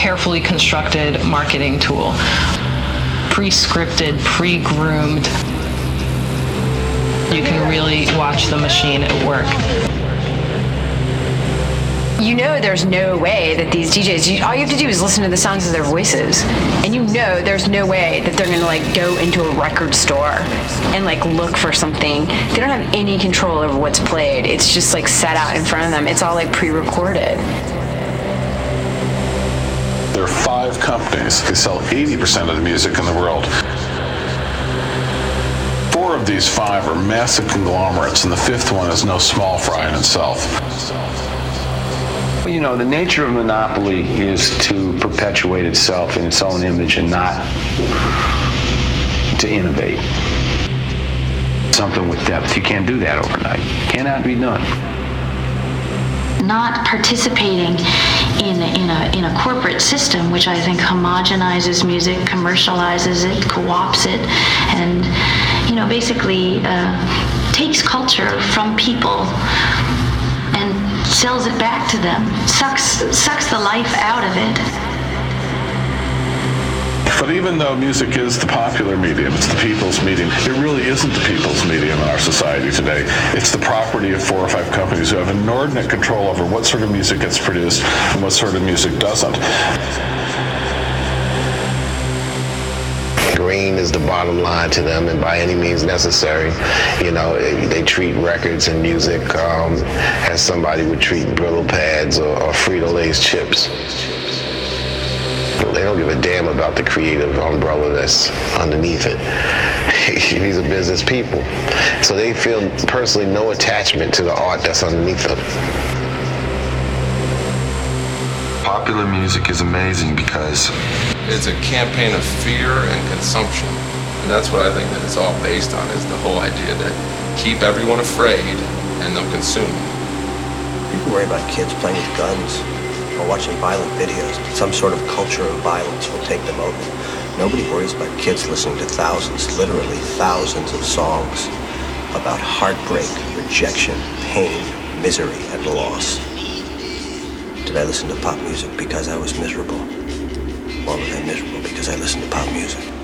carefully constructed marketing tool, pre scripted, pre groomed. You can really watch the machine at work you know there's no way that these DJs, you, all you have to do is listen to the sounds of their voices, and you know there's no way that they're gonna like go into a record store and like look for something. They don't have any control over what's played. It's just like set out in front of them. It's all like pre-recorded. There are five companies that sell 80% of the music in the world. Four of these five are massive conglomerates, and the fifth one is no small fry in itself. You know, the nature of monopoly is to perpetuate itself in its own image and not to innovate. Something with depth. You can't do that overnight. Cannot be done. Not participating in, in, a, in a corporate system, which I think homogenizes music, commercializes it, co-ops it, and, you know, basically uh, takes culture from people and sells it back to them, sucks, sucks the life out of it. But even though music is the popular medium, it's the people's medium, it really isn't the people's medium in our society today. It's the property of four or five companies who have inordinate control over what sort of music gets produced and what sort of music doesn't. green is the bottom line to them, and by any means necessary. You know, they treat records and music um, as somebody would treat Brillo pads or, or Frito-Lay's chips. They don't give a damn about the creative umbrella that's underneath it. These are business people. So they feel personally no attachment to the art that's underneath them popular music is amazing because it's a campaign of fear and consumption. And that's what I think that it's all based on is the whole idea that keep everyone afraid and they'll consume. People worry about kids playing with guns or watching violent videos. Some sort of culture of violence will take them over. Nobody worries about kids listening to thousands, literally thousands of songs about heartbreak, rejection, pain, misery, and loss. Did I listen to pop music because I was miserable? Or was I miserable because I listened to pop music?